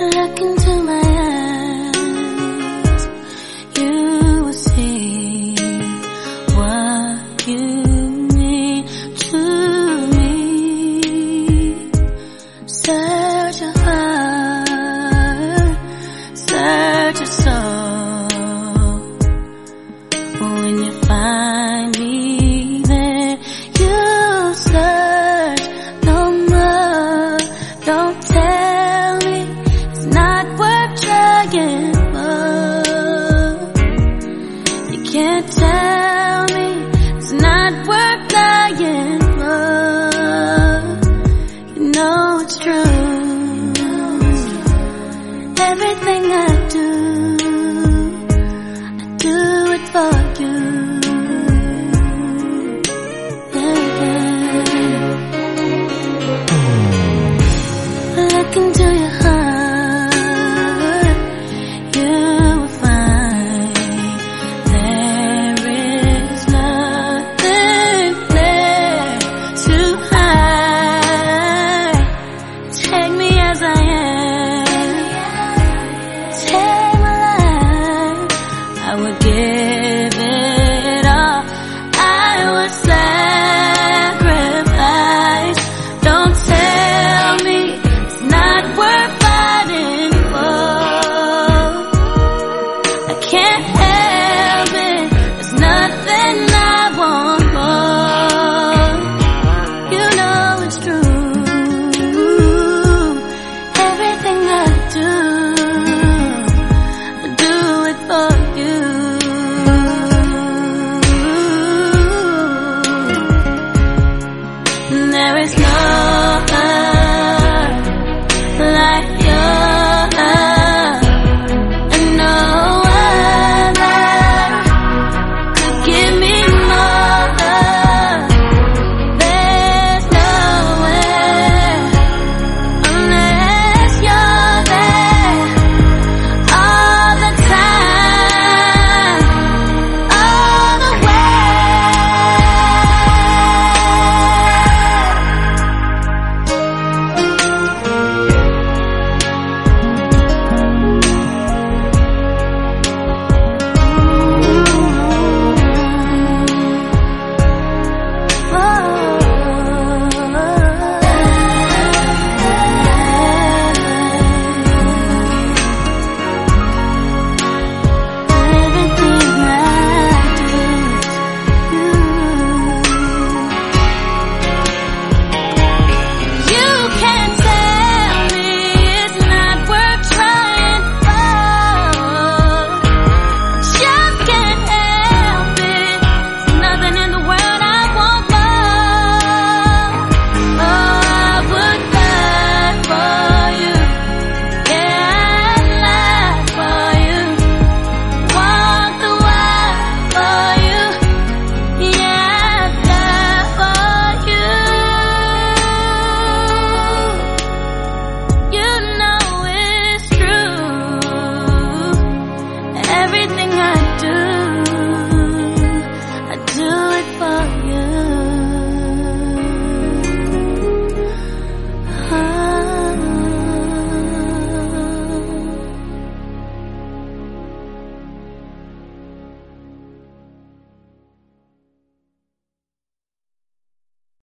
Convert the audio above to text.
Looking.